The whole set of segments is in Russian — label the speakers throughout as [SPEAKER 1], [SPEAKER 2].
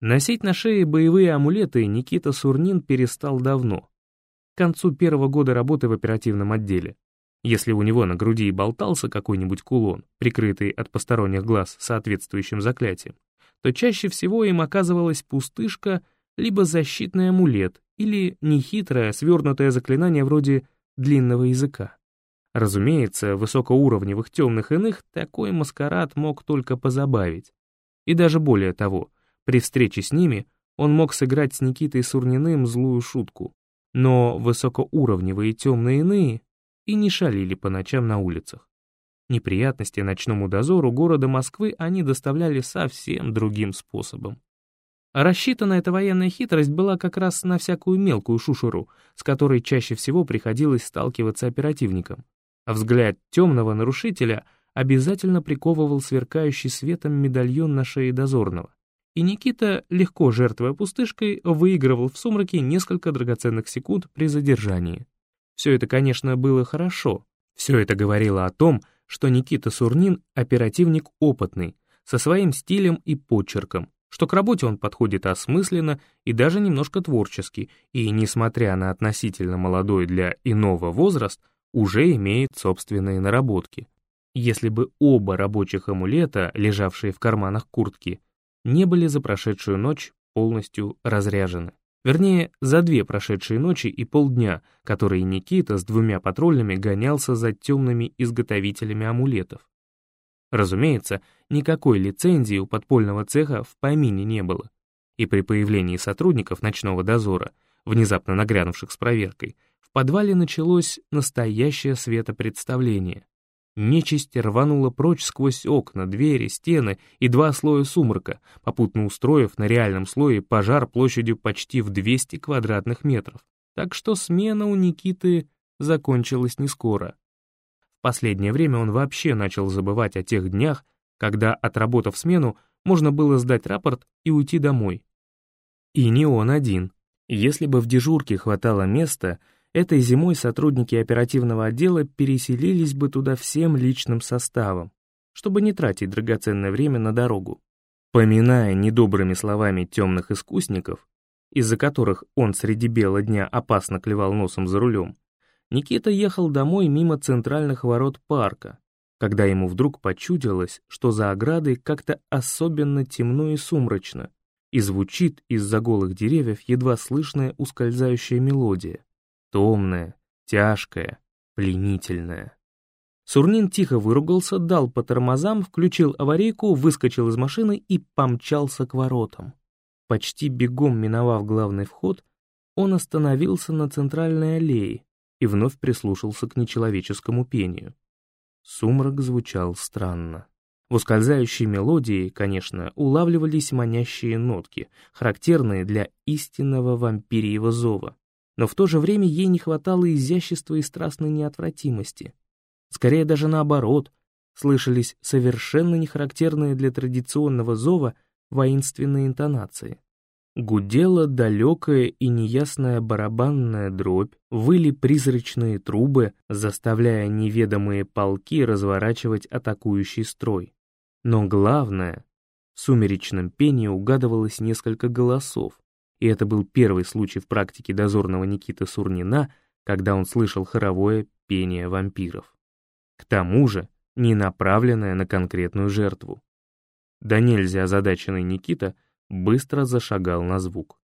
[SPEAKER 1] Носить на шее боевые амулеты Никита Сурнин перестал давно, к концу первого года работы в оперативном отделе. Если у него на груди и болтался какой-нибудь кулон, прикрытый от посторонних глаз соответствующим заклятием, то чаще всего им оказывалась пустышка либо защитный амулет, или нехитрое свернутое заклинание вроде длинного языка. Разумеется, высокоуровневых темных иных такой маскарад мог только позабавить. И даже более того, при встрече с ними он мог сыграть с Никитой Сурниным злую шутку. Но высокоуровневые темные иные и не шалили по ночам на улицах. Неприятности ночному дозору города Москвы они доставляли совсем другим способом. Рассчитана эта военная хитрость была как раз на всякую мелкую шушеру, с которой чаще всего приходилось сталкиваться оперативникам. Взгляд темного нарушителя обязательно приковывал сверкающий светом медальон на шее дозорного. И Никита, легко жертвуя пустышкой, выигрывал в сумраке несколько драгоценных секунд при задержании. Все это, конечно, было хорошо. Все это говорило о том, что Никита Сурнин — оперативник опытный, со своим стилем и почерком, что к работе он подходит осмысленно и даже немножко творчески, и, несмотря на относительно молодой для иного возраст, уже имеет собственные наработки. Если бы оба рабочих амулета, лежавшие в карманах куртки, не были за прошедшую ночь полностью разряжены. Вернее, за две прошедшие ночи и полдня, которые Никита с двумя патрульными гонялся за темными изготовителями амулетов. Разумеется, никакой лицензии у подпольного цеха в помине не было. И при появлении сотрудников ночного дозора, внезапно нагрянувших с проверкой, в подвале началось настоящее светопредставление. Нечисть рванула прочь сквозь окна, двери, стены и два слоя сумрака, попутно устроив на реальном слое пожар площадью почти в 200 квадратных метров. Так что смена у Никиты закончилась не скоро. В последнее время он вообще начал забывать о тех днях, когда, отработав смену, можно было сдать рапорт и уйти домой. И не он один. Если бы в дежурке хватало места, этой зимой сотрудники оперативного отдела переселились бы туда всем личным составом, чтобы не тратить драгоценное время на дорогу. Поминая недобрыми словами темных искусников, из-за которых он среди бела дня опасно клевал носом за рулем, Никита ехал домой мимо центральных ворот парка, когда ему вдруг почудилось, что за оградой как-то особенно темно и сумрачно, и звучит из-за голых деревьев едва слышная ускользающая мелодия, томная, тяжкая, пленительная. Сурнин тихо выругался, дал по тормозам, включил аварийку, выскочил из машины и помчался к воротам. Почти бегом миновав главный вход, он остановился на центральной аллее, и вновь прислушался к нечеловеческому пению. Сумрак звучал странно. В ускользающей мелодии, конечно, улавливались манящие нотки, характерные для истинного вампириего зова. Но в то же время ей не хватало изящества и страстной неотвратимости. Скорее даже наоборот, слышались совершенно нехарактерные для традиционного зова воинственные интонации. Гудела далекая и неясная барабанная дробь, выли призрачные трубы, заставляя неведомые полки разворачивать атакующий строй. Но главное, в сумеречном пении угадывалось несколько голосов, и это был первый случай в практике дозорного Никиты Сурнина, когда он слышал хоровое пение вампиров. К тому же, не направленное на конкретную жертву. Да нельзя озадаченный Никита — быстро зашагал на звук.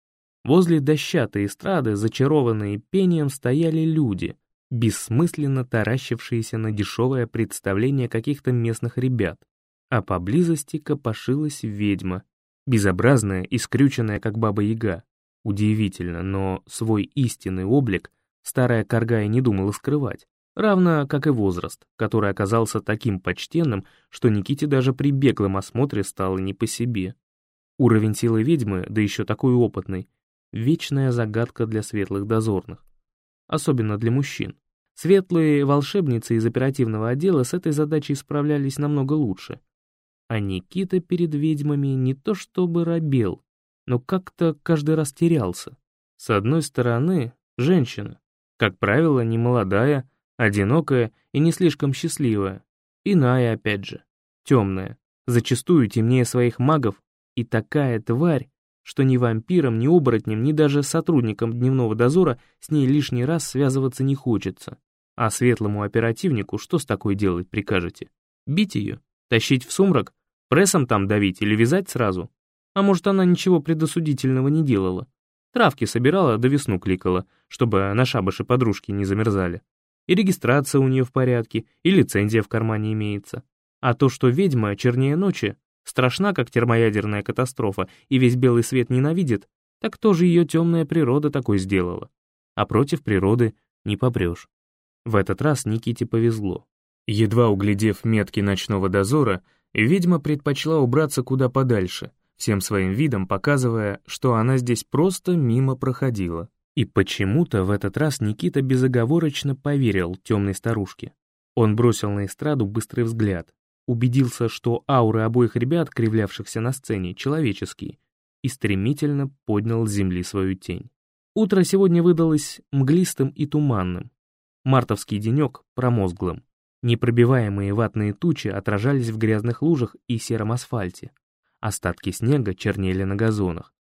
[SPEAKER 1] Возле дощатой эстрады, зачарованные пением, стояли люди, бессмысленно таращившиеся на дешевое представление каких-то местных ребят, а поблизости копошилась ведьма, безобразная и скрюченная, как баба-яга. Удивительно, но свой истинный облик старая корга и не думала скрывать, равно как и возраст, который оказался таким почтенным, что Никите даже при беглом осмотре стало не по себе. Уровень силы ведьмы, да еще такой опытный, вечная загадка для светлых дозорных. Особенно для мужчин. Светлые волшебницы из оперативного отдела с этой задачей справлялись намного лучше. А Никита перед ведьмами не то чтобы робел, но как-то каждый раз терялся. С одной стороны, женщина, как правило, не молодая, одинокая и не слишком счастливая. Иная, опять же, темная, зачастую темнее своих магов и такая тварь, что ни вампирам, ни оборотням, ни даже сотрудникам дневного дозора с ней лишний раз связываться не хочется. А светлому оперативнику что с такой делать прикажете? Бить ее? Тащить в сумрак? Прессом там давить или вязать сразу? А может, она ничего предосудительного не делала? Травки собирала, да весну кликала, чтобы на шабаше подружки не замерзали. И регистрация у нее в порядке, и лицензия в кармане имеется. А то, что ведьма чернее ночи, страшна, как термоядерная катастрофа, и весь белый свет ненавидит, так тоже ее темная природа такой сделала. А против природы не попрешь. В этот раз Никите повезло. Едва углядев метки ночного дозора, ведьма предпочла убраться куда подальше, всем своим видом показывая, что она здесь просто мимо проходила. И почему-то в этот раз Никита безоговорочно поверил темной старушке. Он бросил на эстраду быстрый взгляд, убедился, что ауры обоих ребят, кривлявшихся на сцене, человеческие, и стремительно поднял с земли свою тень. Утро сегодня выдалось мглистым и туманным. Мартовский денек промозглым. Непробиваемые ватные тучи отражались в грязных лужах и сером асфальте. Остатки снега чернели на газонах,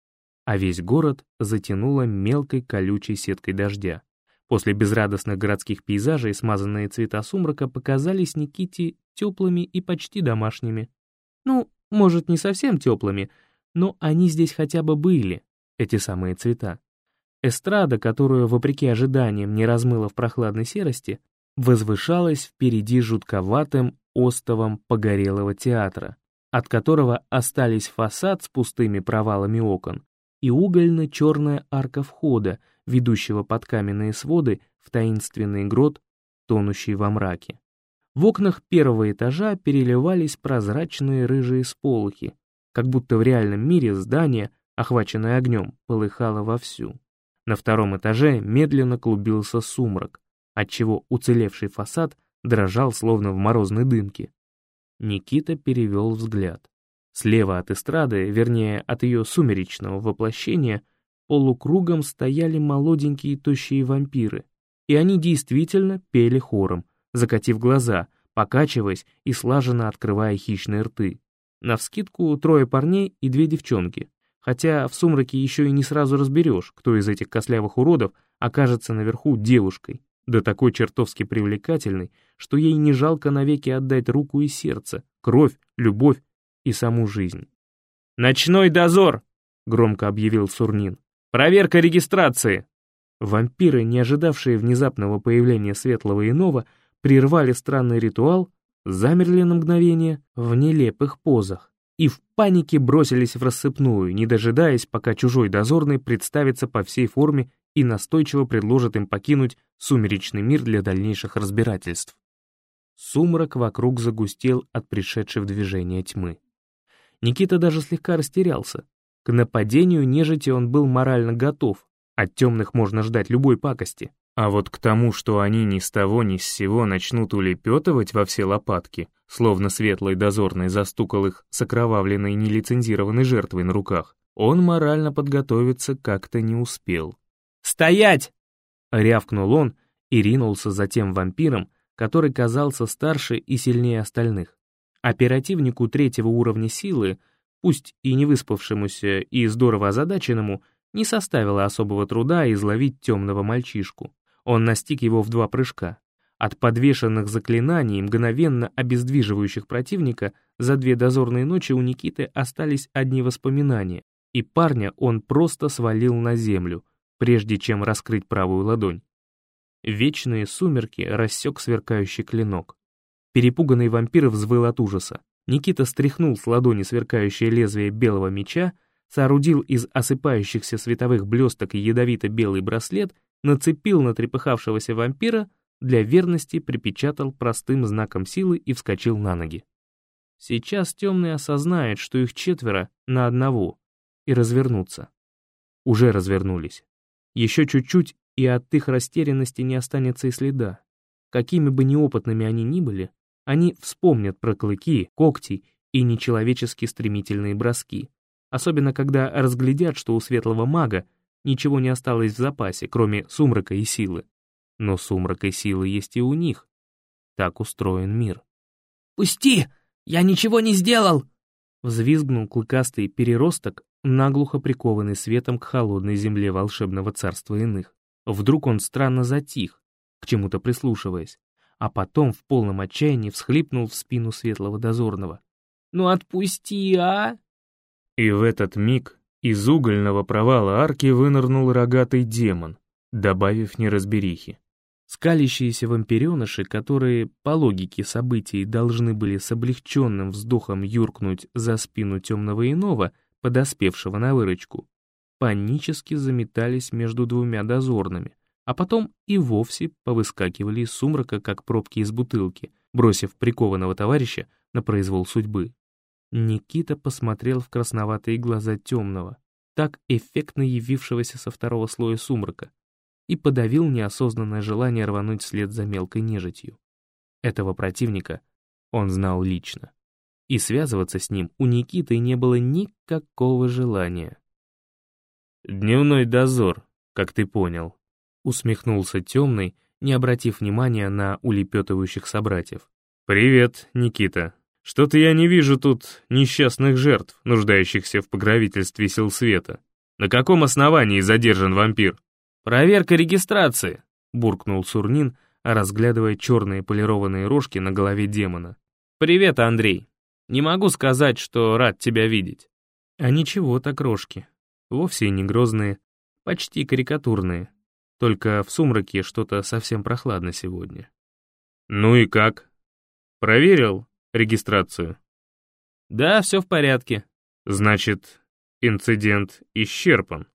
[SPEAKER 1] а весь город затянуло мелкой колючей сеткой дождя. После безрадостных городских пейзажей смазанные цвета сумрака показались Никите теплыми и почти домашними. Ну, может, не совсем теплыми, но они здесь хотя бы были, эти самые цвета. Эстрада, которую, вопреки ожиданиям, не размыла в прохладной серости, возвышалась впереди жутковатым остовом погорелого театра, от которого остались фасад с пустыми провалами окон и угольно-черная арка входа, ведущего под каменные своды в таинственный грот, тонущий во мраке. В окнах первого этажа переливались прозрачные рыжие сполохи, как будто в реальном мире здание, охваченное огнем, полыхало вовсю. На втором этаже медленно клубился сумрак, отчего уцелевший фасад дрожал словно в морозной дымке. Никита перевел взгляд. Слева от эстрады, вернее, от ее сумеречного воплощения, полукругом стояли молоденькие тощие вампиры, и они действительно пели хором, закатив глаза, покачиваясь и слаженно открывая хищные рты. Навскидку трое парней и две девчонки, хотя в сумраке еще и не сразу разберешь, кто из этих кослявых уродов окажется наверху девушкой, да такой чертовски привлекательной, что ей не жалко навеки отдать руку и сердце, кровь, любовь и саму жизнь. «Ночной дозор!» — громко объявил Сурнин. «Проверка регистрации!» Вампиры, не ожидавшие внезапного появления светлого иного, прервали странный ритуал, замерли на мгновение в нелепых позах и в панике бросились в рассыпную, не дожидаясь, пока чужой дозорный представится по всей форме и настойчиво предложит им покинуть сумеречный мир для дальнейших разбирательств. Сумрак вокруг загустел от пришедшей в движение тьмы. Никита даже слегка растерялся. К нападению нежити он был морально готов, от темных можно ждать любой пакости. А вот к тому, что они ни с того ни с сего начнут улепетывать во все лопатки, словно светлый дозорный застукал их с окровавленной нелицензированной жертвой на руках, он морально подготовиться как-то не успел. «Стоять!» — рявкнул он и ринулся за тем вампиром, который казался старше и сильнее остальных. Оперативнику третьего уровня силы, пусть и не выспавшемуся и здорово озадаченному, не составило особого труда изловить темного мальчишку. Он настиг его в два прыжка. От подвешенных заклинаний, мгновенно обездвиживающих противника, за две дозорные ночи у Никиты остались одни воспоминания, и парня он просто свалил на землю, прежде чем раскрыть правую ладонь. Вечные сумерки рассек сверкающий клинок. Перепуганный вампир взвыл от ужаса. Никита стряхнул с ладони сверкающее лезвие белого меча, соорудил из осыпающихся световых блесток ядовито-белый браслет нацепил на трепыхавшегося вампира, для верности припечатал простым знаком силы и вскочил на ноги. Сейчас темные осознают, что их четверо на одного, и развернутся. Уже развернулись. Еще чуть-чуть, и от их растерянности не останется и следа. Какими бы неопытными они ни были, они вспомнят про клыки, когти и нечеловечески стремительные броски, особенно когда разглядят, что у светлого мага Ничего не осталось в запасе, кроме сумрака и силы. Но сумрак и силы есть и у них. Так устроен мир.
[SPEAKER 2] «Пусти! Я ничего не сделал!»
[SPEAKER 1] Взвизгнул клыкастый переросток, наглухо прикованный светом к холодной земле волшебного царства иных. Вдруг он странно затих, к чему-то прислушиваясь, а потом в полном отчаянии всхлипнул в спину светлого дозорного. «Ну отпусти, а!» И в этот миг из угольного провала арки вынырнул рогатый демон, добавив неразберихи. Скалящиеся вампиреныши, которые, по логике событий, должны были с облегченным вздохом юркнуть за спину темного иного, подоспевшего на выручку, панически заметались между двумя дозорными, а потом и вовсе повыскакивали из сумрака, как пробки из бутылки, бросив прикованного товарища на произвол судьбы. Никита посмотрел в красноватые глаза темного, так эффектно явившегося со второго слоя сумрака, и подавил неосознанное желание рвануть вслед за мелкой нежитью. Этого противника он знал лично. И связываться с ним у Никиты не было никакого желания. «Дневной дозор, как ты понял», — усмехнулся темный, не обратив внимания на улепетывающих собратьев. «Привет, Никита. Что-то я не вижу тут несчастных жертв, нуждающихся в покровительстве сил света. На каком основании задержан вампир?» «Проверка регистрации», — буркнул Сурнин, разглядывая черные полированные рожки на голове демона. «Привет, Андрей. Не могу сказать, что рад тебя видеть». «А ничего так рожки. Вовсе не грозные, почти карикатурные. Только в сумраке что-то совсем прохладно сегодня». «Ну и как? Проверил регистрацию?» «Да, все в порядке». «Значит, инцидент исчерпан».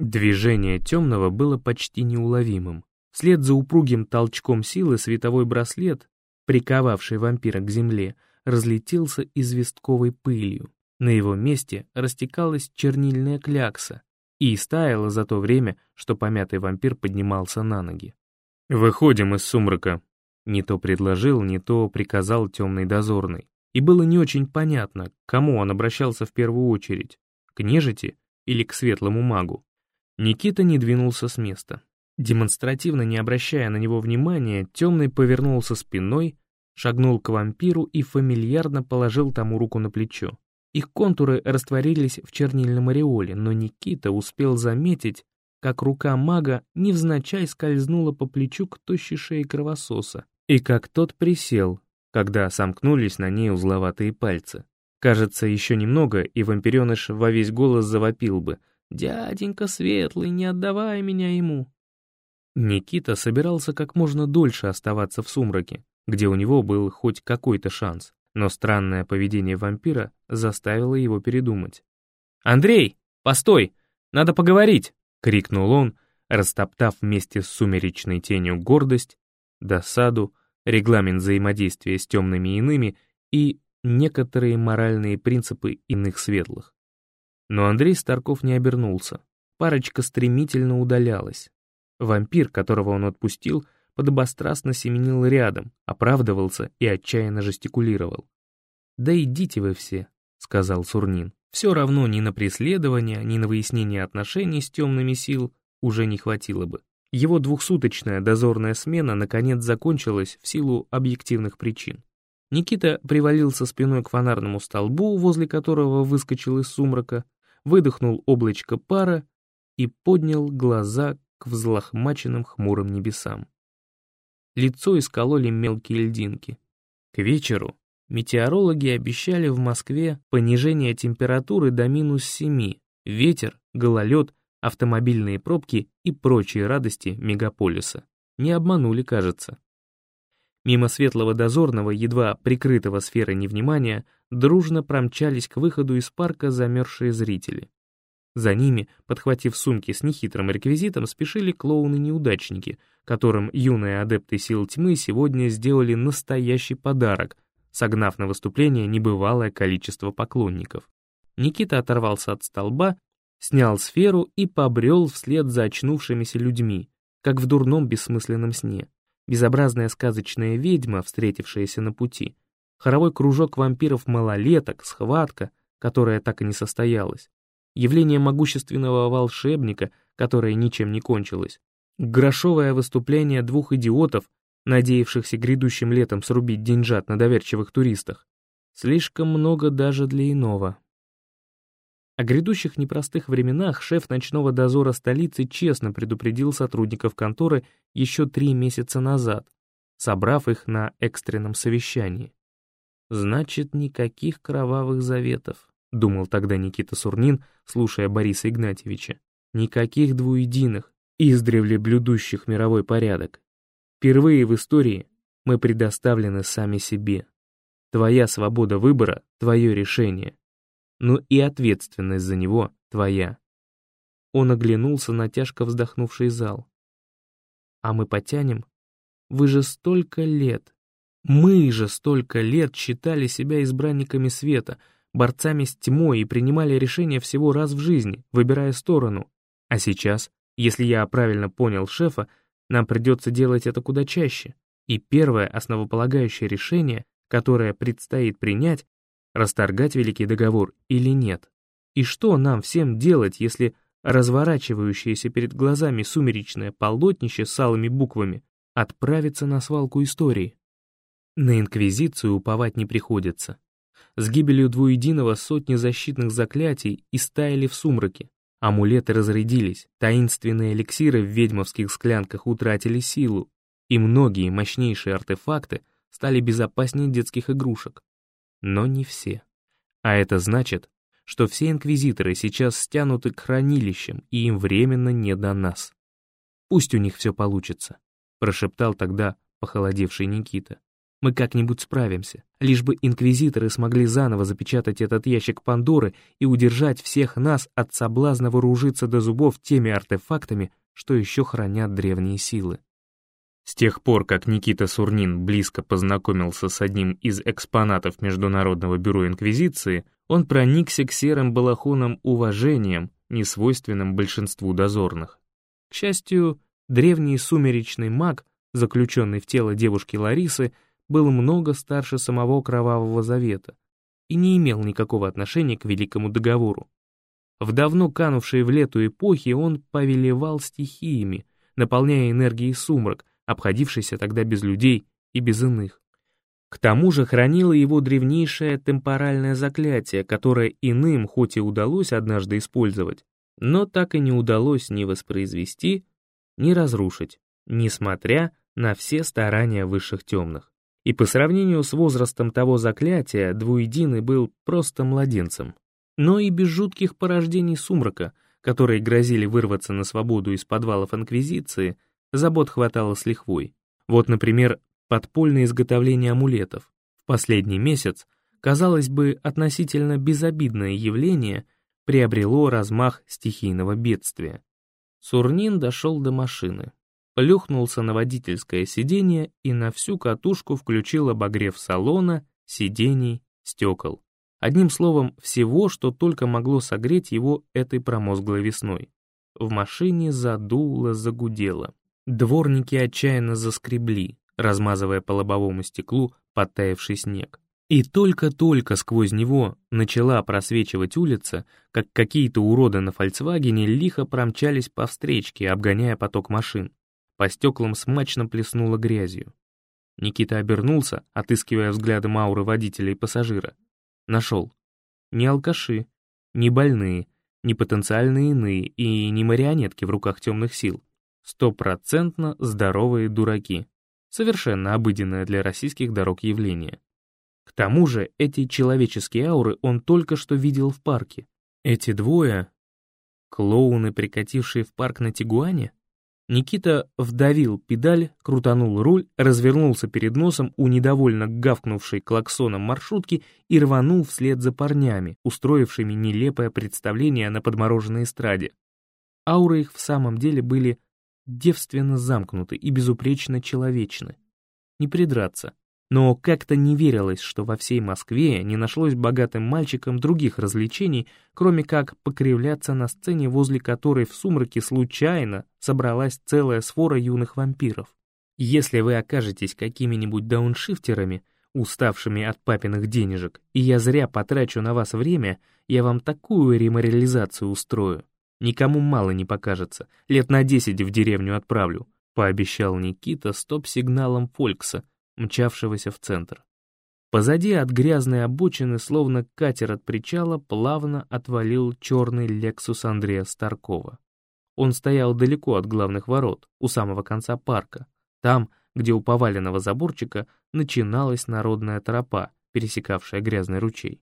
[SPEAKER 1] Движение темного было почти неуловимым. Вслед за упругим толчком силы световой браслет, приковавший вампира к земле, разлетелся известковой пылью. На его месте растекалась чернильная клякса и истаяла за то время, что помятый вампир поднимался на ноги. «Выходим из сумрака», — не то предложил, не то приказал темный дозорный. И было не очень понятно, к кому он обращался в первую очередь, к нежити или к светлому магу. Никита не двинулся с места. Демонстративно не обращая на него внимания, темный повернулся спиной, шагнул к вампиру и фамильярно положил тому руку на плечо. Их контуры растворились в чернильном ореоле, но Никита успел заметить, как рука мага невзначай скользнула по плечу к тощей шее кровососа, и как тот присел, когда сомкнулись на ней узловатые пальцы. Кажется, еще немного, и вампиреныш во весь голос завопил бы — «Дяденька Светлый, не отдавай меня ему!» Никита собирался как можно дольше оставаться в сумраке, где у него был хоть какой-то шанс, но странное поведение вампира заставило его передумать. «Андрей, постой! Надо поговорить!» — крикнул он, растоптав вместе с сумеречной тенью гордость, досаду, регламент взаимодействия с темными иными и некоторые моральные принципы иных светлых. Но Андрей Старков не обернулся. Парочка стремительно удалялась. Вампир, которого он отпустил, подобострастно семенил рядом, оправдывался и отчаянно жестикулировал. «Да идите вы все», — сказал Сурнин. «Все равно ни на преследование, ни на выяснение отношений с темными сил уже не хватило бы. Его двухсуточная дозорная смена наконец закончилась в силу объективных причин. Никита привалился спиной к фонарному столбу, возле которого выскочил из сумрака, выдохнул облачко пара и поднял глаза к взлохмаченным хмурым небесам. Лицо искололи мелкие льдинки. К вечеру метеорологи обещали в Москве понижение температуры до минус семи, ветер, гололед, автомобильные пробки и прочие радости мегаполиса. Не обманули, кажется. Мимо светлого дозорного, едва прикрытого сферой невнимания, дружно промчались к выходу из парка замерзшие зрители. За ними, подхватив сумки с нехитрым реквизитом, спешили клоуны-неудачники, которым юные адепты сил тьмы сегодня сделали настоящий подарок, согнав на выступление небывалое количество поклонников. Никита оторвался от столба, снял сферу и побрел вслед за очнувшимися людьми, как в дурном бессмысленном сне безобразная сказочная ведьма, встретившаяся на пути, хоровой кружок вампиров-малолеток, схватка, которая так и не состоялась, явление могущественного волшебника, которое ничем не кончилось, грошовое выступление двух идиотов, надеявшихся грядущим летом срубить деньжат на доверчивых туристах. Слишком много даже для иного. О грядущих непростых временах шеф ночного дозора столицы честно предупредил сотрудников конторы еще три месяца назад, собрав их на экстренном совещании. «Значит, никаких кровавых заветов», — думал тогда Никита Сурнин, слушая Бориса Игнатьевича. «Никаких двуединых, издревле блюдущих мировой порядок. Впервые в истории мы предоставлены сами себе. Твоя свобода выбора — твое решение. Но и ответственность за него — твоя». Он оглянулся на тяжко вздохнувший зал. «А мы потянем? Вы же столько лет, мы же столько лет считали себя избранниками света, борцами с тьмой и принимали решения всего раз в жизни, выбирая сторону. А сейчас, если я правильно понял шефа, нам придется делать это куда чаще. И первое основополагающее решение, которое предстоит принять, расторгать Великий договор или нет. И что нам всем делать, если разворачивающееся перед глазами сумеречное полотнище с алыми буквами отправится на свалку истории? На Инквизицию уповать не приходится. С гибелью двуединого сотни защитных заклятий истаяли в сумраке. Амулеты разрядились, таинственные эликсиры в ведьмовских склянках утратили силу, и многие мощнейшие артефакты стали безопаснее детских игрушек. Но не все. А это значит, что все инквизиторы сейчас стянуты к хранилищам, и им временно не до нас. Пусть у них все получится, прошептал тогда похолодевший Никита. Мы как-нибудь справимся, лишь бы инквизиторы смогли заново запечатать этот ящик Пандоры и удержать всех нас от соблазна вооружиться до зубов теми артефактами, что еще хранят древние силы. С тех пор, как Никита Сурнин близко познакомился с одним из экспонатов Международного бюро Инквизиции, он проникся к серым балахонам уважением, несвойственным большинству дозорных. К счастью, древний сумеречный маг, заключенный в тело девушки Ларисы, был много старше самого Кровавого Завета и не имел никакого отношения к Великому Договору. В давно канувшей в лету эпохе он повелевал стихиями, наполняя энергией сумрак, обходившийся тогда без людей и без иных. К тому же хранило его древнейшее темпоральное заклятие, которое иным хоть и удалось однажды использовать, но так и не удалось ни воспроизвести, ни разрушить, несмотря на все старания высших темных и по сравнению с возрастом того заклятия двуединый был просто младенцем. Но и без жутких порождений сумрака, которые грозили вырваться на свободу из подвалов Инквизиции, забот хватало с лихвой. Вот, например, подпольное изготовление амулетов. В последний месяц, казалось бы, относительно безобидное явление приобрело размах стихийного бедствия. Сурнин дошел до машины плюхнулся на водительское сиденье и на всю катушку включил обогрев салона, сидений, стекол. Одним словом, всего, что только могло согреть его этой промозглой весной. В машине задуло, загудело. Дворники отчаянно заскребли, размазывая по лобовому стеклу подтаявший снег. И только-только сквозь него начала просвечивать улица, как какие-то уроды на «Фольксвагене» лихо промчались по встречке, обгоняя поток машин. По стеклам смачно плеснуло грязью. Никита обернулся, отыскивая взглядом ауры водителя и пассажира. Нашел. Не алкаши, не больные, не потенциальные иные и не марионетки в руках темных сил. Стопроцентно здоровые дураки. Совершенно обыденное для российских дорог явление. К тому же эти человеческие ауры он только что видел в парке. Эти двое — клоуны, прикатившие в парк на Тигуане? Никита вдавил педаль, крутанул руль, развернулся перед носом у недовольно гавкнувшей клаксоном маршрутки и рванул вслед за парнями, устроившими нелепое представление на подмороженной эстраде. Ауры их в самом деле были девственно замкнуты и безупречно человечны. Не придраться. Но как-то не верилось, что во всей Москве не нашлось богатым мальчикам других развлечений, кроме как покривляться на сцене, возле которой в сумраке случайно собралась целая свора юных вампиров. Если вы окажетесь какими-нибудь дауншифтерами, уставшими от папиных денежек, и я зря потрачу на вас время, я вам такую реморализацию устрою. Никому мало не покажется, лет на десять в деревню отправлю, пообещал Никита стоп-сигналом Фолькса, мчавшегося в центр. Позади от грязной обочины, словно катер от причала, плавно отвалил черный «Лексус» Андрея Старкова. Он стоял далеко от главных ворот, у самого конца парка, там, где у поваленного заборчика начиналась народная тропа, пересекавшая грязный ручей.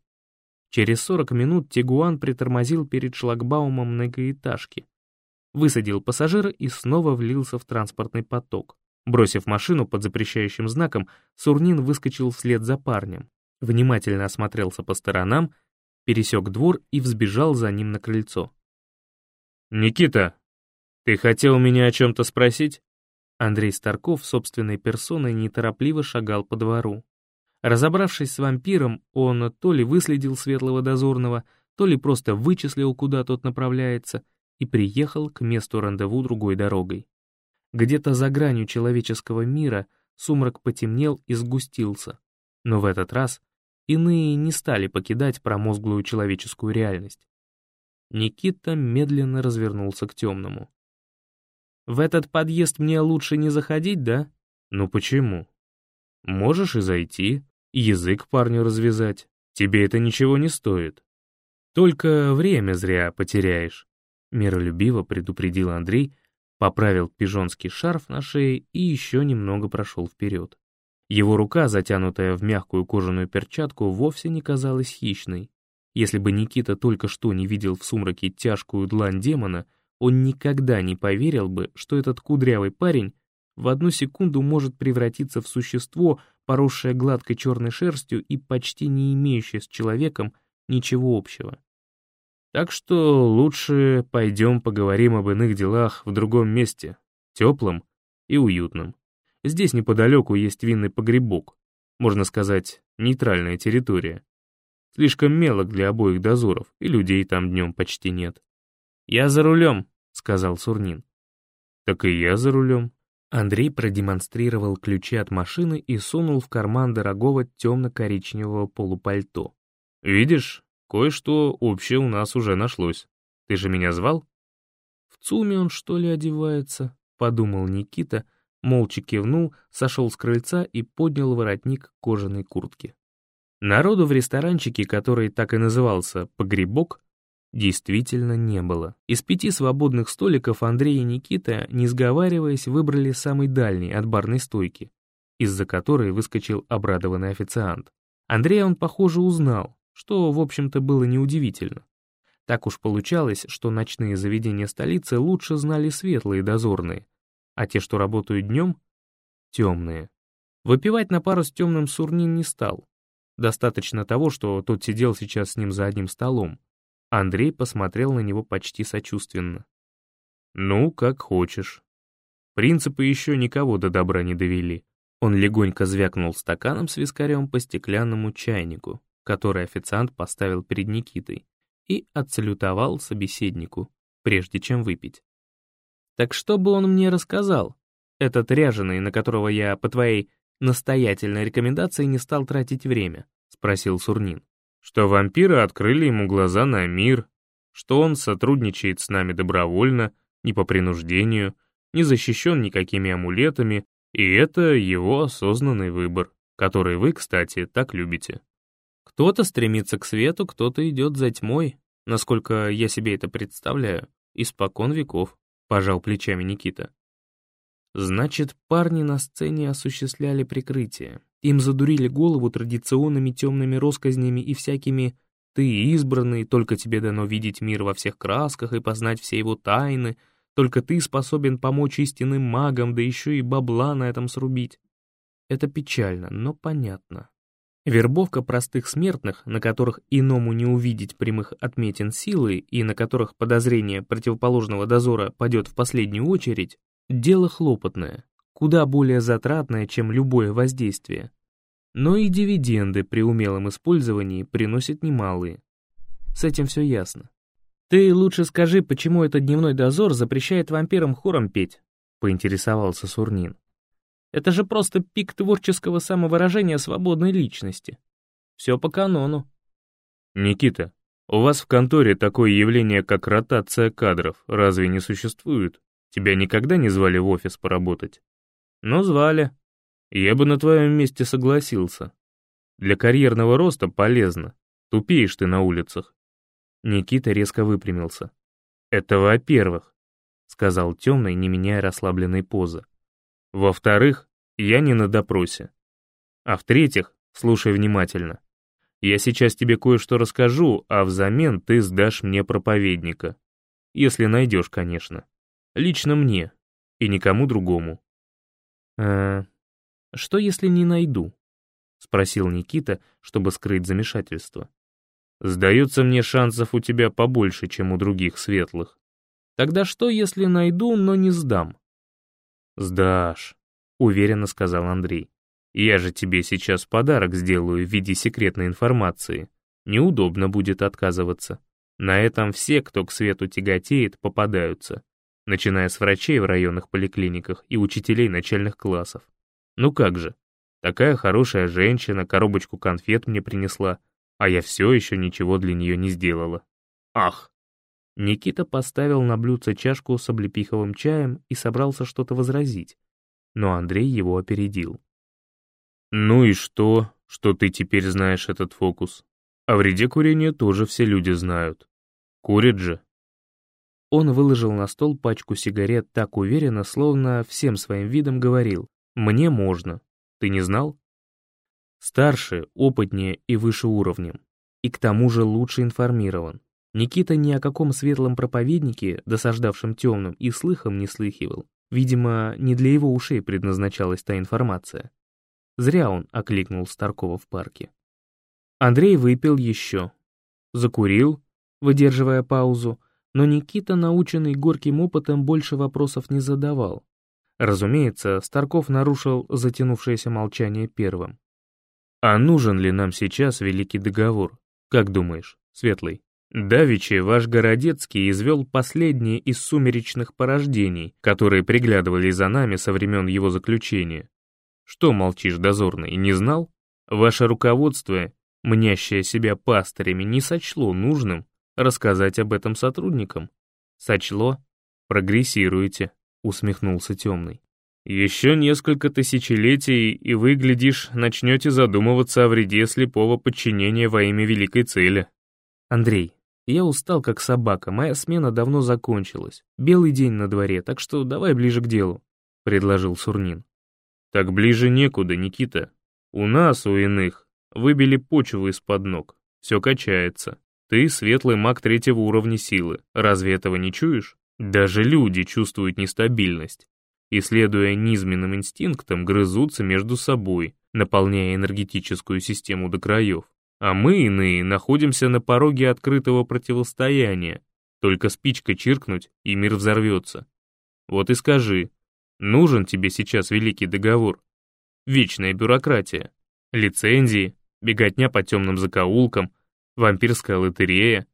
[SPEAKER 1] Через 40 минут Тигуан притормозил перед шлагбаумом многоэтажки, высадил пассажира и снова влился в транспортный поток. Бросив машину под запрещающим знаком, Сурнин выскочил вслед за парнем, внимательно осмотрелся по сторонам, пересек двор и взбежал за ним на крыльцо. «Никита, ты хотел меня о чем-то спросить?» Андрей Старков собственной персоной неторопливо шагал по двору. Разобравшись с вампиром, он то ли выследил светлого дозорного, то ли просто вычислил, куда тот направляется, и приехал к месту рандеву другой дорогой. Где-то за гранью человеческого мира сумрак потемнел и сгустился. Но в этот раз иные не стали покидать промозглую человеческую реальность. Никита медленно развернулся к темному. «В этот подъезд мне лучше не заходить, да?» «Ну почему?» «Можешь и зайти, язык парню развязать. Тебе это ничего не стоит. Только время зря потеряешь», — миролюбиво предупредил Андрей, поправил пижонский шарф на шее и еще немного прошел вперед. Его рука, затянутая в мягкую кожаную перчатку, вовсе не казалась хищной. Если бы Никита только что не видел в сумраке тяжкую длань демона, он никогда не поверил бы, что этот кудрявый парень в одну секунду может превратиться в существо, поросшее гладкой черной шерстью и почти не имеющее с человеком ничего общего. Так что лучше пойдем поговорим об иных делах в другом месте, теплом и уютном. Здесь неподалеку есть винный погребок, можно сказать, нейтральная территория. Слишком мелок для обоих дозоров, и людей там днем почти нет. «Я за рулем», — сказал Сурнин. «Так и я за рулем». Андрей продемонстрировал ключи от машины и сунул в карман дорогого темно-коричневого полупальто. «Видишь, Кое-что общее у нас уже нашлось. Ты же меня звал?» «В ЦУМе он, что ли, одевается?» — подумал Никита, молча кивнул, сошел с крыльца и поднял воротник кожаной куртки. Народу в ресторанчике, который так и назывался «Погребок», действительно не было. Из пяти свободных столиков Андрей и Никита, не сговариваясь, выбрали самый дальний от барной стойки, из-за которой выскочил обрадованный официант. Андрея он, похоже, узнал, что, в общем-то, было неудивительно. Так уж получалось, что ночные заведения столицы лучше знали светлые дозорные, а те, что работают днем — темные. Выпивать на пару с темным Сурнин не стал. Достаточно того, что тот сидел сейчас с ним за одним столом. Андрей посмотрел на него почти сочувственно. «Ну, как хочешь. Принципы еще никого до добра не довели». Он легонько звякнул стаканом с вискарем по стеклянному чайнику который официант поставил перед Никитой, и отсалютовал собеседнику, прежде чем выпить. «Так что бы он мне рассказал? Этот ряженый, на которого я, по твоей настоятельной рекомендации, не стал тратить время?» — спросил Сурнин. «Что вампиры открыли ему глаза на мир, что он сотрудничает с нами добровольно, не по принуждению, не защищен никакими амулетами, и это его осознанный выбор, который вы, кстати, так любите». Кто-то стремится к свету, кто-то идет за тьмой, насколько я себе это представляю, испокон веков, пожал плечами Никита. Значит, парни на сцене осуществляли прикрытие. Им задурили голову традиционными темными росказнями и всякими «ты избранный, только тебе дано видеть мир во всех красках и познать все его тайны», только ты способен помочь истинным магам, да еще и бабла на этом срубить. Это печально, но понятно. Вербовка простых смертных, на которых иному не увидеть прямых отметин силы и на которых подозрение противоположного дозора падет в последнюю очередь, дело хлопотное, куда более затратное, чем любое воздействие. Но и дивиденды при умелом использовании приносят немалые. С этим все ясно. «Ты лучше скажи, почему этот дневной дозор запрещает вампирам хором петь?» — поинтересовался Сурнин. Это же просто пик творческого самовыражения свободной личности. Все по канону. Никита, у вас в конторе такое явление, как ротация кадров, разве не существует? Тебя никогда не звали в офис поработать? Ну, звали. Я бы на твоем месте согласился. Для карьерного роста полезно. Тупеешь ты на улицах. Никита резко выпрямился. «Это во-первых», — сказал темный, не меняя расслабленной позы. «Во-вторых, я не на допросе. А в-третьих, слушай внимательно. Я сейчас тебе кое-что расскажу, а взамен ты сдашь мне проповедника. Если найдешь, конечно. Лично мне и никому другому». «Э, что если не найду?» — спросил Никита, чтобы скрыть замешательство. Сдается мне, шансов у тебя побольше, чем у других светлых. Тогда что, если найду, но не сдам? Сдашь, уверенно сказал Андрей. Я же тебе сейчас подарок сделаю в виде секретной информации. Неудобно будет отказываться. На этом все, кто к свету тяготеет, попадаются, начиная с врачей в районных поликлиниках и учителей начальных классов. Ну как же, такая хорошая женщина коробочку конфет мне принесла, а я все еще ничего для нее не сделала. Ах! Никита поставил на блюдце чашку с облепиховым чаем и собрался что-то возразить, но Андрей его опередил. «Ну и что, что ты теперь знаешь этот фокус? О вреде курения тоже все люди знают. Курят же». Он выложил на стол пачку сигарет так уверенно, словно всем своим видом говорил «Мне можно. Ты не знал?» Старше, опытнее и выше уровнем. И к тому же лучше информирован. Никита ни о каком светлом проповеднике, досаждавшем темным, и слыхом не слыхивал. Видимо, не для его ушей предназначалась та информация. Зря он окликнул Старкова в парке. Андрей выпил еще. Закурил, выдерживая паузу, но Никита, наученный горьким опытом, больше вопросов не задавал. Разумеется, Старков нарушил затянувшееся молчание первым. А нужен ли нам сейчас Великий Договор? Как думаешь, Светлый? Давичи ваш Городецкий извел последние из сумеречных порождений, которые приглядывали за нами со времен его заключения. Что молчишь, дозорный, не знал? Ваше руководство, мнящее себя пастырями, не сочло нужным рассказать об этом сотрудникам? Сочло? Прогрессируете, усмехнулся темный. Еще несколько тысячелетий, и вы, глядишь, начнете задумываться о вреде слепого подчинения во имя великой цели. Андрей, я устал как собака, моя смена давно закончилась. Белый день на дворе, так что давай ближе к делу, — предложил Сурнин. Так ближе некуда, Никита. У нас, у иных, выбили почву из-под ног. Все качается. Ты светлый маг третьего уровня силы. Разве этого не чуешь? Даже люди чувствуют нестабильность и, следуя низменным инстинктам, грызутся между собой, наполняя энергетическую систему до краев. А мы, иные, находимся на пороге открытого противостояния. Только спичка чиркнуть, и мир взорвется. Вот и скажи, нужен тебе сейчас великий договор? Вечная бюрократия, лицензии, беготня по темным закоулкам, вампирская лотерея.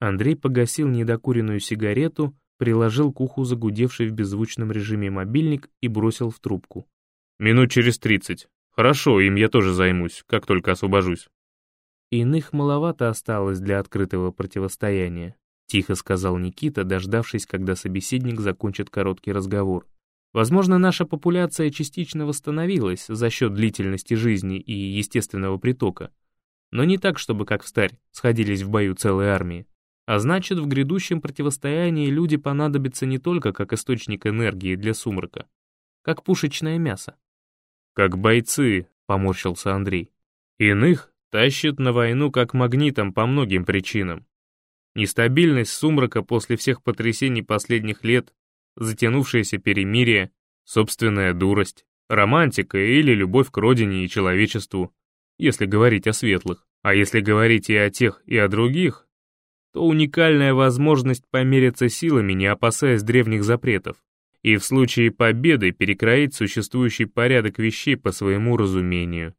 [SPEAKER 1] Андрей погасил недокуренную сигарету, приложил к уху загудевший в беззвучном режиме мобильник и бросил в трубку. «Минут через тридцать. Хорошо, им я тоже займусь, как только освобожусь». «Иных маловато осталось для открытого противостояния», тихо сказал Никита, дождавшись, когда собеседник закончит короткий разговор. «Возможно, наша популяция частично восстановилась за счет длительности жизни и естественного притока, но не так, чтобы, как в старь, сходились в бою целые армии. А значит, в грядущем противостоянии люди понадобятся не только как источник энергии для сумрака, как пушечное мясо. «Как бойцы», — поморщился Андрей. «Иных тащат на войну как магнитом по многим причинам. Нестабильность сумрака после всех потрясений последних лет, затянувшееся перемирие, собственная дурость, романтика или любовь к родине и человечеству, если говорить о светлых. А если говорить и о тех, и о других, то уникальная возможность помериться силами, не опасаясь древних запретов, и в случае победы перекроить существующий порядок вещей по своему разумению.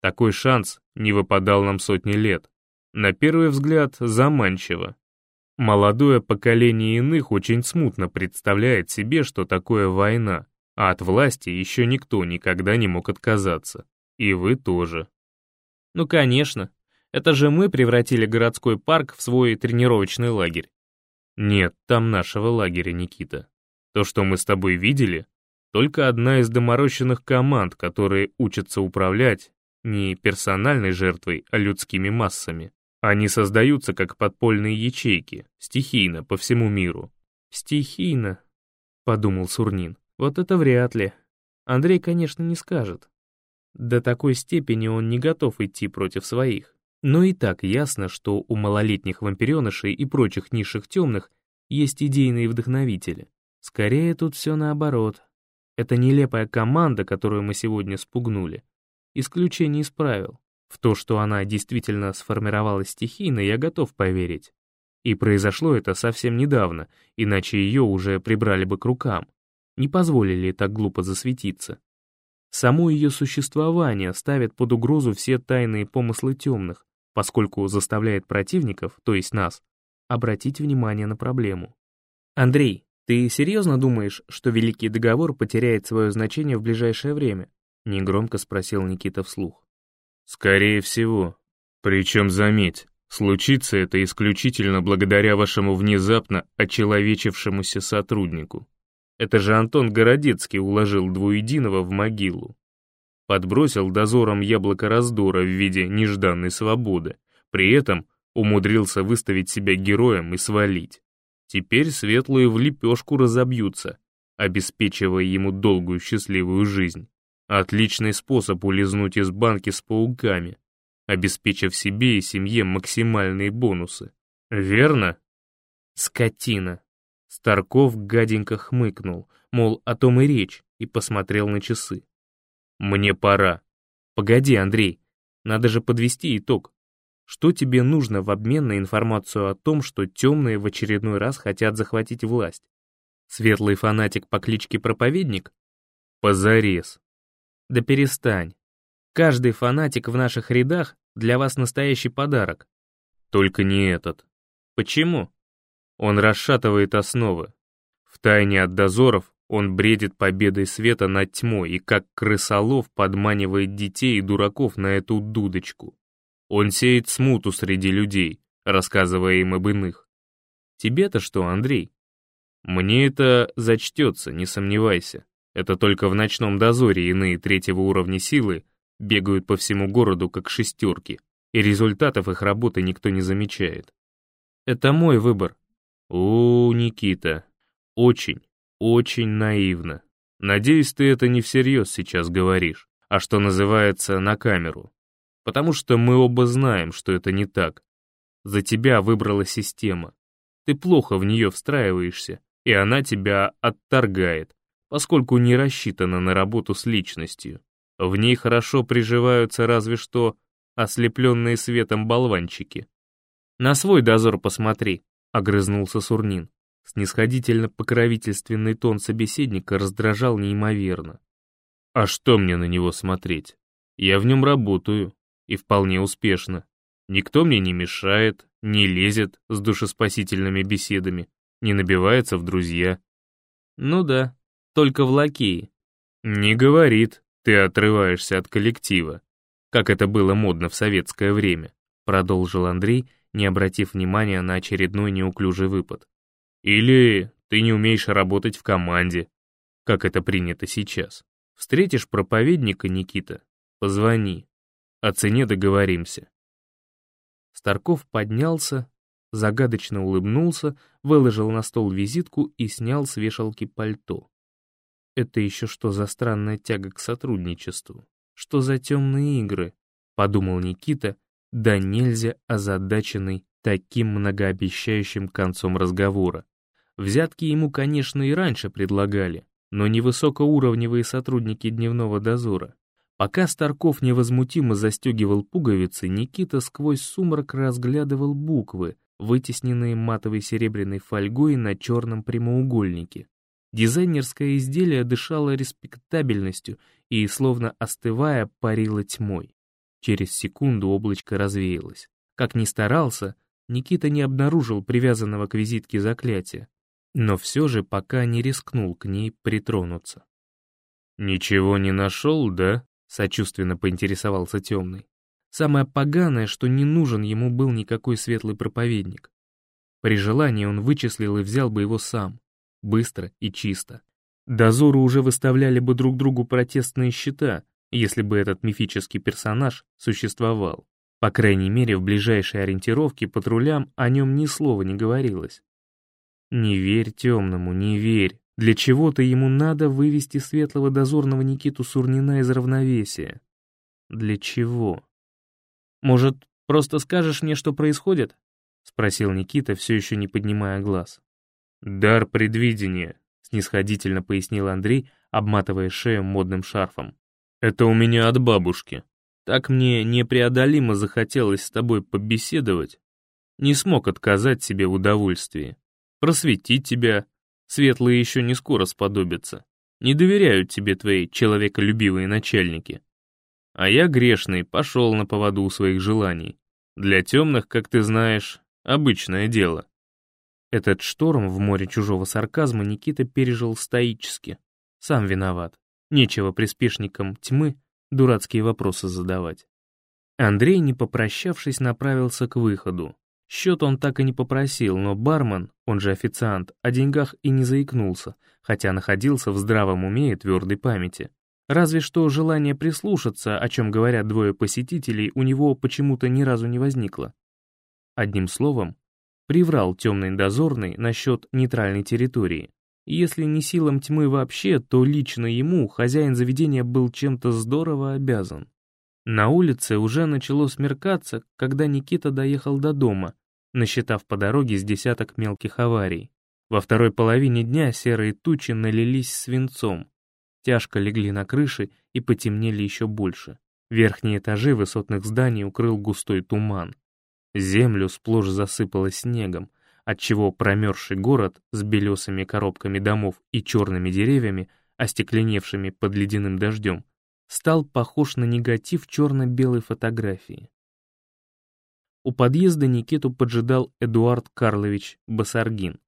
[SPEAKER 1] Такой шанс не выпадал нам сотни лет. На первый взгляд, заманчиво. Молодое поколение иных очень смутно представляет себе, что такое война, а от власти еще никто никогда не мог отказаться. И вы тоже. Ну, конечно, это же мы превратили городской парк в свой тренировочный лагерь. Нет, там нашего лагеря, Никита. То, что мы с тобой видели, только одна из доморощенных команд, которые учатся управлять, не персональной жертвой, а людскими массами. Они создаются как подпольные ячейки, стихийно, по всему миру. «Стихийно», — подумал Сурнин. «Вот это вряд ли. Андрей, конечно, не скажет. До такой степени он не готов идти против своих. Но и так ясно, что у малолетних вампиренышей и прочих низших темных есть идейные вдохновители. Скорее тут все наоборот. Это нелепая команда, которую мы сегодня спугнули. Исключение из правил. В то, что она действительно сформировалась стихийно, я готов поверить. И произошло это совсем недавно, иначе ее уже прибрали бы к рукам. Не позволили так глупо засветиться. Само ее существование ставит под угрозу все тайные помыслы темных, поскольку заставляет противников, то есть нас, обратить внимание на проблему. Андрей, ты серьезно думаешь, что Великий Договор потеряет свое значение в ближайшее время? Негромко спросил Никита вслух.
[SPEAKER 2] Скорее всего. Причем, заметь, случится это исключительно благодаря вашему внезапно очеловечившемуся сотруднику. Это же Антон Городецкий уложил двуединого в могилу. Подбросил дозором яблоко раздора в виде нежданной свободы, при этом умудрился выставить себя героем и свалить. Теперь светлые в лепешку разобьются, обеспечивая ему долгую счастливую жизнь. Отличный способ улизнуть из банки с пауками, обеспечив себе и семье максимальные бонусы. Верно? Скотина. Старков гаденько хмыкнул, мол, о том и речь, и посмотрел на часы. «Мне пора». «Погоди, Андрей, надо же подвести итог. Что тебе нужно в обмен на информацию о том, что темные в очередной раз хотят захватить власть? Светлый фанатик по кличке Проповедник? Позарез. Да перестань. Каждый фанатик в наших рядах для вас настоящий подарок. Только не этот. Почему? Он расшатывает основы. Втайне от дозоров он бредит победой света над тьмой и как крысолов подманивает детей и дураков на эту дудочку. Он сеет смуту среди людей, рассказывая им об иных. Тебе-то что, Андрей? Мне это зачтется, не сомневайся. Это только в ночном дозоре иные третьего уровня силы бегают по всему городу как шестерки, и результатов их работы никто не замечает. Это мой выбор, «О, Никита, очень, очень наивно. Надеюсь, ты это не всерьез сейчас говоришь, а что называется, на камеру. Потому что мы оба знаем, что это не так. За тебя выбрала система. Ты плохо в нее встраиваешься, и она тебя отторгает, поскольку не рассчитана на работу с личностью. В ней хорошо приживаются разве что ослепленные светом болванчики. На свой дозор посмотри, огрызнулся Сурнин. Снисходительно-покровительственный тон собеседника раздражал неимоверно. «А что мне на него смотреть? Я в нем работаю, и вполне успешно. Никто мне не мешает, не лезет с душеспасительными беседами, не набивается в друзья». «Ну да, только в лакеи». «Не говорит, ты отрываешься от коллектива, как это было модно в советское время», продолжил Андрей, не обратив внимания на очередной неуклюжий выпад. Или ты не умеешь работать в команде, как это принято сейчас. Встретишь проповедника Никита, позвони, о цене договоримся. Старков поднялся, загадочно улыбнулся, выложил на стол визитку и снял с вешалки пальто. Это еще что за странная тяга к сотрудничеству? Что за темные игры? Подумал Никита, да нельзя озадаченный таким многообещающим концом разговора. Взятки ему, конечно, и раньше предлагали, но не сотрудники дневного дозора. Пока Старков невозмутимо застегивал пуговицы, Никита сквозь сумрак разглядывал буквы, вытесненные матовой серебряной фольгой на черном прямоугольнике. Дизайнерское изделие дышало респектабельностью и, словно остывая, парило тьмой. Через секунду облачко развеялось. Как ни старался, Никита не обнаружил привязанного к визитке заклятия, но все же пока не рискнул к ней притронуться. «Ничего не нашел, да?» — сочувственно поинтересовался темный. Самое поганое, что не нужен ему был никакой светлый проповедник. При желании он вычислил и взял бы его сам, быстро и чисто. Дозоры уже выставляли бы друг другу протестные счета,
[SPEAKER 1] если бы этот мифический персонаж существовал. По крайней мере, в ближайшей ориентировке патрулям о нем ни слова не говорилось. Не верь темному, не верь. Для чего-то ему надо вывести светлого дозорного Никиту Сурнина из равновесия. Для чего? Может, просто скажешь мне, что происходит? Спросил Никита, все еще не поднимая глаз.
[SPEAKER 2] Дар предвидения, снисходительно пояснил Андрей, обматывая шею модным шарфом. Это у меня от бабушки. Так мне непреодолимо захотелось с тобой побеседовать. Не смог отказать себе в удовольствии. Просветить тебя, светлые еще не скоро сподобятся. Не доверяют тебе твои человеколюбивые начальники. А я грешный, пошел на поводу у своих желаний. Для темных, как ты знаешь, обычное дело.
[SPEAKER 1] Этот шторм в море чужого сарказма Никита пережил стоически. Сам виноват. Нечего приспешникам тьмы дурацкие вопросы задавать. Андрей, не попрощавшись, направился к выходу. Счет он так и не попросил, но бармен, он же официант, о деньгах и не заикнулся, хотя находился в здравом уме и твердой памяти. Разве что желание прислушаться, о чем говорят двое посетителей, у него почему-то ни разу не возникло. Одним словом, приврал темный дозорный насчет нейтральной территории. Если не силам тьмы вообще, то лично ему хозяин заведения был чем-то здорово обязан. На улице уже начало смеркаться, когда Никита доехал до дома, насчитав по дороге с десяток мелких аварий. Во второй половине дня серые тучи налились свинцом, тяжко легли на крыши и потемнели еще больше. Верхние этажи высотных зданий укрыл густой туман. Землю сплошь засыпало снегом, отчего промерзший город с белесыми коробками домов и черными деревьями, остекленевшими под ледяным дождем, стал похож на негатив черно-белой фотографии. У подъезда Никиту поджидал Эдуард Карлович Басаргин,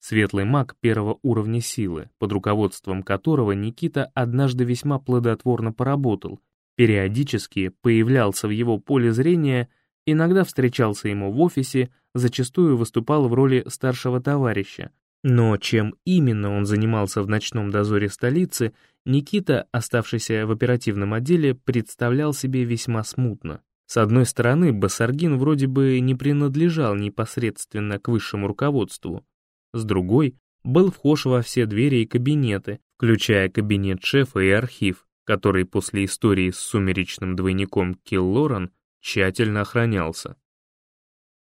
[SPEAKER 1] светлый маг первого уровня силы, под руководством которого Никита однажды весьма плодотворно поработал, периодически появлялся в его поле зрения, иногда встречался ему в офисе, зачастую выступал в роли старшего товарища. Но чем именно он занимался в ночном дозоре столицы, Никита, оставшийся в оперативном отделе, представлял себе весьма смутно. С одной стороны, Басаргин вроде бы не принадлежал непосредственно к высшему руководству. С другой, был вхож во все двери и кабинеты, включая кабинет шефа и архив, который после истории с сумеречным двойником Киллоран тщательно охранялся.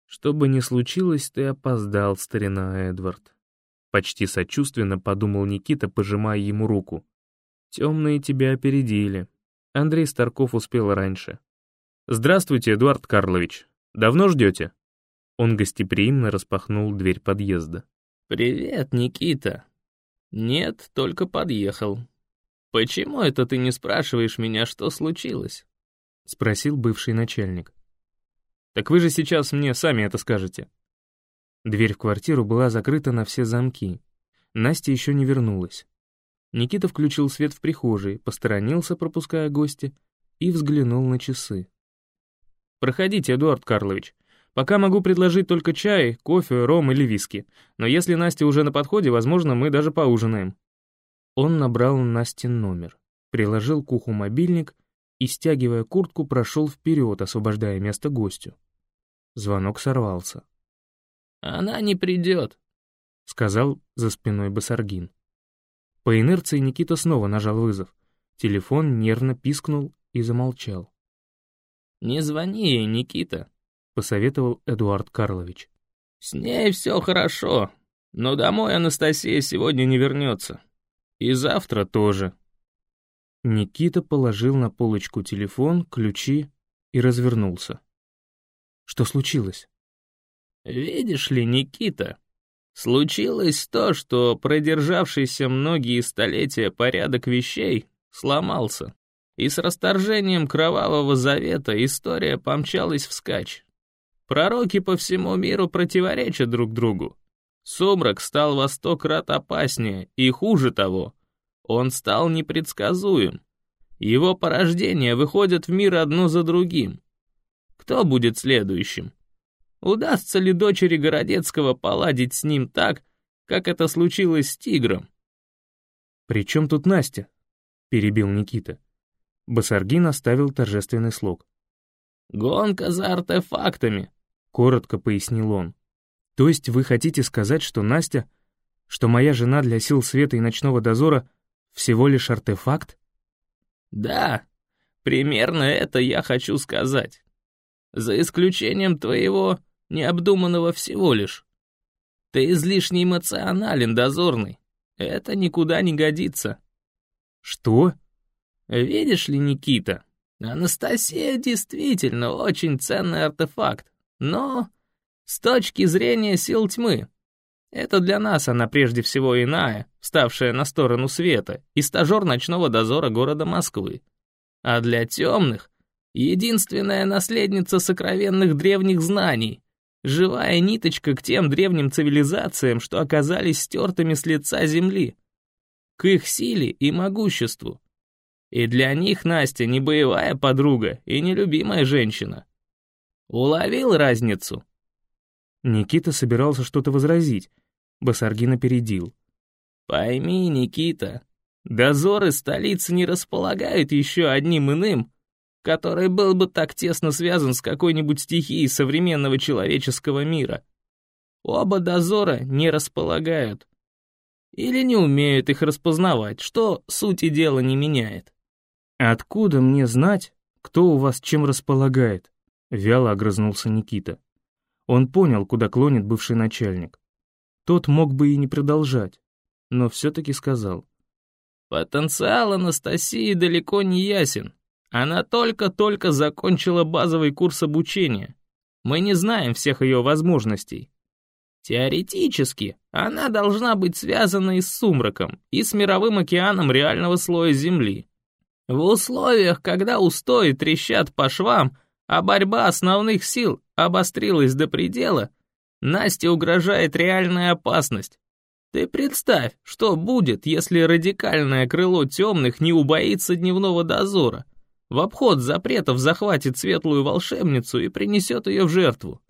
[SPEAKER 1] «Что бы ни случилось, ты опоздал, старина Эдвард», — почти сочувственно подумал Никита, пожимая ему руку. «Темные тебя опередили. Андрей Старков успел раньше». «Здравствуйте, Эдуард Карлович. Давно ждете?» Он гостеприимно распахнул дверь подъезда.
[SPEAKER 3] «Привет, Никита. Нет, только подъехал. Почему это ты не спрашиваешь меня, что случилось?»
[SPEAKER 1] — спросил бывший начальник. Так вы же сейчас мне сами это скажете. Дверь в квартиру была закрыта на все замки. Настя еще не вернулась. Никита включил свет в прихожей, посторонился, пропуская гостя, и взглянул на часы. «Проходите, Эдуард Карлович. Пока могу предложить только чай, кофе, ром или виски. Но если Настя уже на подходе, возможно, мы даже поужинаем». Он набрал Настин номер, приложил к уху мобильник и, стягивая куртку, прошел вперед, освобождая место гостю. Звонок сорвался.
[SPEAKER 3] «Она не придет», —
[SPEAKER 1] сказал за спиной Басаргин. По инерции Никита снова нажал вызов. Телефон нервно пискнул и замолчал.
[SPEAKER 3] «Не звони ей, Никита», —
[SPEAKER 1] посоветовал Эдуард Карлович.
[SPEAKER 3] «С ней все хорошо, но домой Анастасия сегодня не вернется. И завтра тоже».
[SPEAKER 1] Никита положил на полочку телефон, ключи и развернулся. Что случилось?
[SPEAKER 3] «Видишь ли, Никита, случилось то, что продержавшийся многие столетия порядок вещей сломался, и с расторжением Кровавого Завета история помчалась вскачь. Пророки по всему миру противоречат друг другу. Сумрак стал во сто крат опаснее, и хуже того — он стал непредсказуем. Его порождения выходят в мир одно за другим. Кто будет следующим? Удастся ли дочери Городецкого поладить с ним так, как это случилось с тигром?
[SPEAKER 1] «При чем тут Настя?» — перебил Никита. Басаргин оставил торжественный слог.
[SPEAKER 3] «Гонка за артефактами», —
[SPEAKER 1] коротко пояснил он. «То есть вы хотите сказать, что Настя, что моя жена для сил света и ночного дозора всего лишь артефакт?»
[SPEAKER 3] «Да, примерно это я хочу сказать. За исключением твоего необдуманного всего лишь. Ты излишне эмоционален, дозорный. Это никуда не годится».
[SPEAKER 1] «Что?»
[SPEAKER 3] «Видишь ли, Никита, Анастасия действительно очень ценный артефакт, но с точки зрения сил тьмы. Это для нас она прежде всего иная, ставшая на сторону света, и стажер ночного дозора города Москвы. А для темных — единственная наследница сокровенных древних знаний, живая ниточка к тем древним цивилизациям, что оказались стертыми с лица земли, к их силе и могуществу. И для них Настя не боевая подруга и не любимая женщина. Уловил разницу?
[SPEAKER 1] Никита собирался что-то возразить. Басаргин опередил.
[SPEAKER 3] Пойми, Никита, дозоры столицы не располагают еще одним иным, который был бы так тесно связан с какой-нибудь стихией современного человеческого мира. Оба дозора не располагают. Или не умеют их распознавать, что сути дела не меняет.
[SPEAKER 1] «Откуда мне знать, кто у вас чем располагает?» — вяло огрызнулся Никита. Он понял, куда клонит бывший начальник. Тот мог бы и не продолжать, но все-таки сказал.
[SPEAKER 3] «Потенциал Анастасии далеко не ясен. Она только-только закончила базовый курс обучения. Мы не знаем всех ее возможностей. Теоретически, она должна быть связана и с сумраком, и с мировым океаном реального слоя Земли. В условиях, когда устои трещат по швам, а борьба основных сил обострилась до предела, Насте угрожает реальная опасность. Ты представь, что будет, если радикальное крыло темных не убоится дневного дозора, в обход запретов захватит светлую волшебницу и принесет ее в жертву.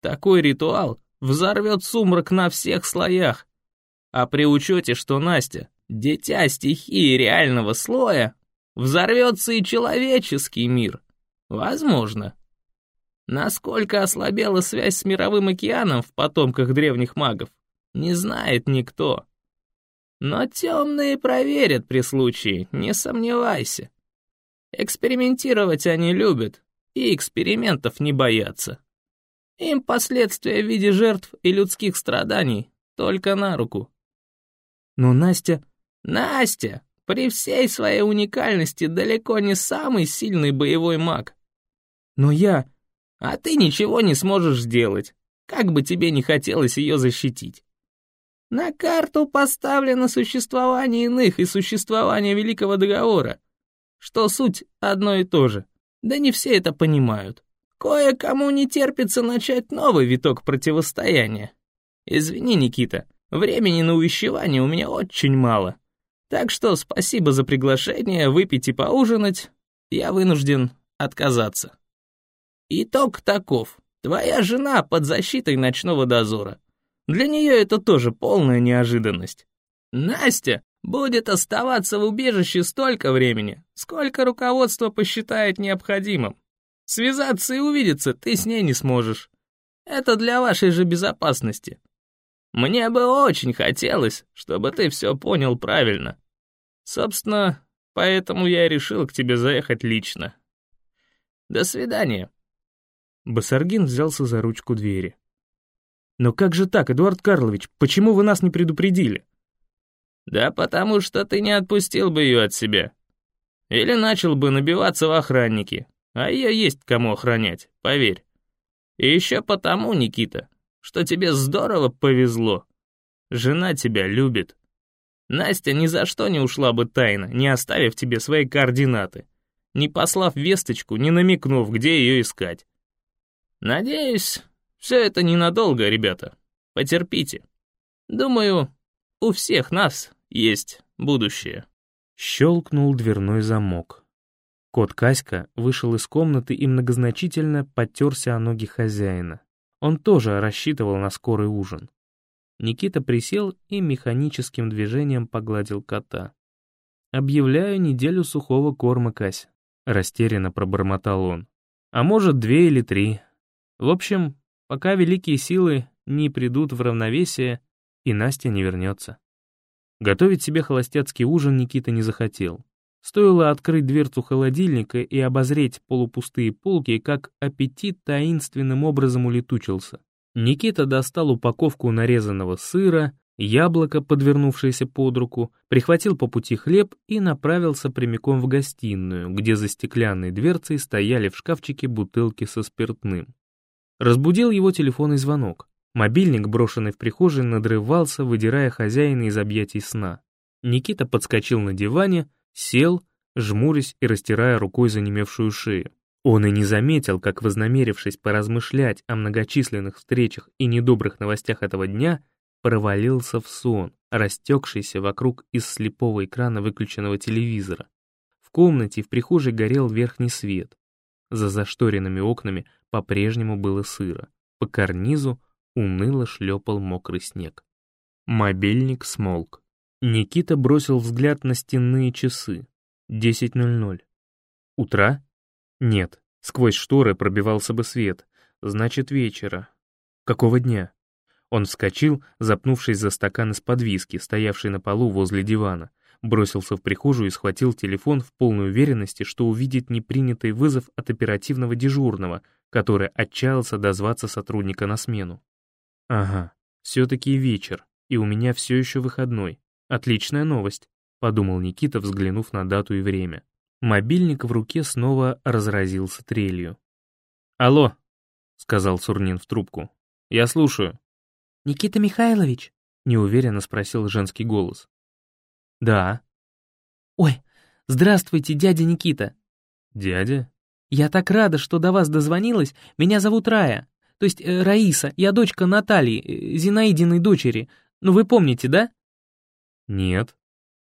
[SPEAKER 3] Такой ритуал взорвет сумрак на всех слоях. А при учете, что Настя — дитя стихии реального слоя, взорвется и человеческий мир. Возможно. Насколько ослабела связь с мировым океаном в потомках древних магов, не знает никто. Но темные проверят при случае, не сомневайся. Экспериментировать они любят, и экспериментов не боятся. Им последствия в виде жертв и людских страданий только на руку.
[SPEAKER 1] Но Настя...
[SPEAKER 3] Настя, при всей своей уникальности, далеко не самый сильный боевой маг.
[SPEAKER 1] Но я...
[SPEAKER 3] А ты ничего не сможешь сделать, как бы тебе не хотелось ее защитить. На карту поставлено существование иных и существование Великого Договора, что суть одно и то же. Да не все это понимают. Кое-кому не терпится начать новый виток противостояния. Извини, Никита, времени на увещевание у меня очень мало. Так что спасибо за приглашение выпить и поужинать. Я вынужден отказаться. Итог таков. Твоя жена под защитой ночного дозора. Для нее это тоже полная неожиданность. Настя будет оставаться в убежище столько времени, сколько руководство посчитает необходимым. Связаться и увидеться ты с ней не сможешь. Это для вашей же безопасности. Мне бы очень хотелось, чтобы ты все понял правильно. Собственно, поэтому я решил к тебе заехать лично. До свидания.
[SPEAKER 1] Басаргин взялся за ручку двери. «Но как же так, Эдуард Карлович, почему вы нас не предупредили?»
[SPEAKER 3] Да потому что ты не отпустил бы ее от себя. Или начал бы набиваться в охранники, а ее есть кому охранять, поверь. И еще потому, Никита, что тебе здорово повезло. Жена тебя любит. Настя ни за что не ушла бы тайно, не оставив тебе свои координаты, не послав весточку, не намекнув, где ее искать. Надеюсь, все это ненадолго, ребята. Потерпите. Думаю, у всех нас есть будущее.
[SPEAKER 1] Щелкнул дверной замок. Кот Каська вышел из комнаты и многозначительно подтерся о ноги хозяина. Он тоже рассчитывал на скорый ужин. Никита присел и механическим движением погладил кота. «Объявляю неделю сухого корма, Кась», — растерянно пробормотал он. «А может, две или три. В общем, пока великие силы не придут в равновесие, и Настя не вернется». Готовить себе холостяцкий ужин Никита не захотел. Стоило открыть дверцу холодильника и обозреть полупустые полки, как аппетит таинственным образом улетучился. Никита достал упаковку нарезанного сыра, яблоко, подвернувшееся под руку, прихватил по пути хлеб и направился прямиком в гостиную, где за стеклянной дверцей стояли в шкафчике бутылки со спиртным. Разбудил его телефонный звонок. Мобильник, брошенный в прихожей, надрывался, выдирая хозяина из объятий сна. Никита подскочил на диване, сел, жмурясь и растирая рукой занемевшую шею. Он и не заметил, как, вознамерившись поразмышлять о многочисленных встречах и недобрых новостях этого дня, провалился в сон, растекшийся вокруг из слепого экрана выключенного телевизора. В комнате в прихожей горел верхний свет. За зашторенными окнами по-прежнему было сыро. По карнизу уныло шлепал мокрый снег. Мобильник смолк. Никита бросил взгляд на стенные часы. 10.00. Утра? Нет, сквозь шторы пробивался бы свет. Значит, вечера. Какого дня? Он вскочил, запнувшись за стакан из-под виски, стоявший на полу возле дивана, бросился в прихожую и схватил телефон в полной уверенности, что увидит непринятый вызов от оперативного дежурного, который отчаялся дозваться сотрудника на смену. «Ага, все-таки вечер, и у меня все еще выходной. Отличная новость», — подумал Никита, взглянув на дату и время. Мобильник в руке снова разразился трелью. «Алло», — сказал Сурнин в трубку. «Я слушаю».
[SPEAKER 4] «Никита Михайлович?»
[SPEAKER 1] — неуверенно спросил женский голос. «Да».
[SPEAKER 4] «Ой, здравствуйте, дядя Никита».
[SPEAKER 1] «Дядя?»
[SPEAKER 4] «Я так рада, что до вас дозвонилась. Меня зовут Рая. То есть э, Раиса. Я дочка Натальи, э, Зинаидиной дочери. Ну вы помните, да?»
[SPEAKER 1] «Нет».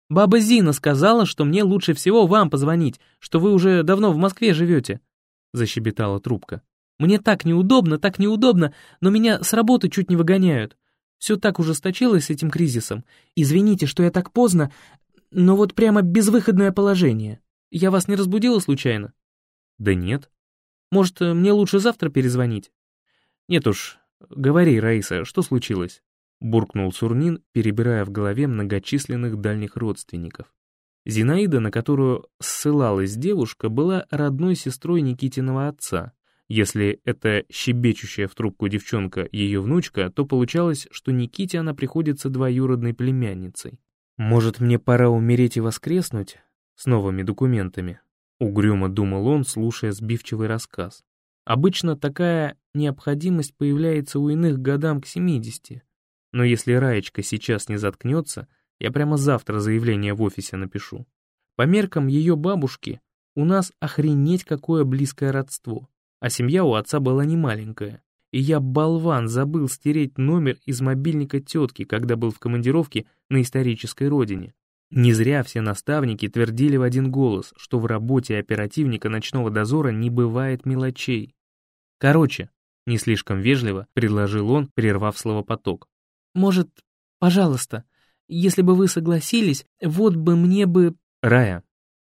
[SPEAKER 4] «Баба Зина сказала, что мне лучше всего вам позвонить, что вы уже давно в Москве живете», — защебетала трубка. Мне так неудобно, так неудобно, но меня с работы чуть не выгоняют. Все так ужесточилось с этим кризисом. Извините, что я так поздно, но вот прямо безвыходное положение. Я вас не разбудила случайно?
[SPEAKER 1] Да нет.
[SPEAKER 4] Может, мне лучше завтра перезвонить?
[SPEAKER 1] Нет уж, говори, Раиса, что случилось? Буркнул Сурнин, перебирая в голове многочисленных дальних родственников. Зинаида, на которую ссылалась девушка, была родной сестрой Никитиного отца. Если это щебечущая в трубку девчонка ее внучка, то получалось, что Никите она приходится двоюродной племянницей. «Может, мне пора умереть и воскреснуть?» С новыми документами. Угрюмо думал он, слушая сбивчивый рассказ. Обычно такая необходимость появляется у иных годам к 70. Но если Раечка сейчас не заткнется, я прямо завтра заявление в офисе напишу. По меркам ее бабушки, у нас охренеть какое близкое родство. А семья у отца была не маленькая. И я, болван, забыл стереть номер из мобильника тетки, когда был в командировке на исторической родине. Не зря все наставники твердили в один голос, что в работе оперативника ночного дозора не бывает мелочей. Короче, не слишком вежливо, предложил он, прервав словопоток.
[SPEAKER 4] «Может, пожалуйста, если бы вы согласились, вот бы мне бы...»
[SPEAKER 1] «Рая,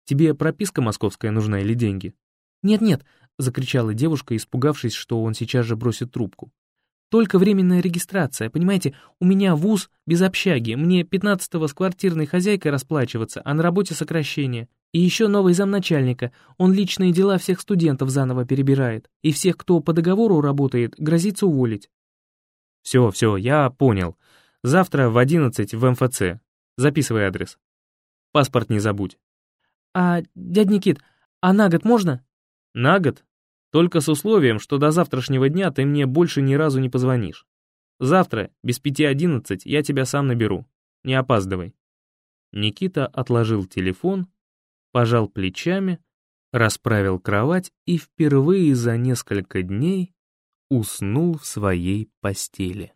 [SPEAKER 1] тебе прописка московская нужна или деньги?»
[SPEAKER 4] «Нет-нет, — закричала девушка, испугавшись, что он сейчас же бросит трубку. «Только временная регистрация, понимаете, у меня вуз без общаги, мне 15-го с квартирной хозяйкой расплачиваться, а на работе сокращение. И еще новый замначальника, он личные дела всех студентов заново перебирает, и всех, кто по договору работает, грозится уволить».
[SPEAKER 1] «Все, все, я понял. Завтра в 11 в МФЦ. Записывай адрес. Паспорт не забудь».
[SPEAKER 4] «А, дядь Никит, а на год можно?»
[SPEAKER 1] На год? Только с условием, что до завтрашнего дня ты мне больше ни разу не позвонишь. Завтра, без пяти одиннадцать, я тебя сам наберу. Не опаздывай». Никита отложил телефон, пожал плечами, расправил кровать и впервые за несколько дней уснул в своей постели.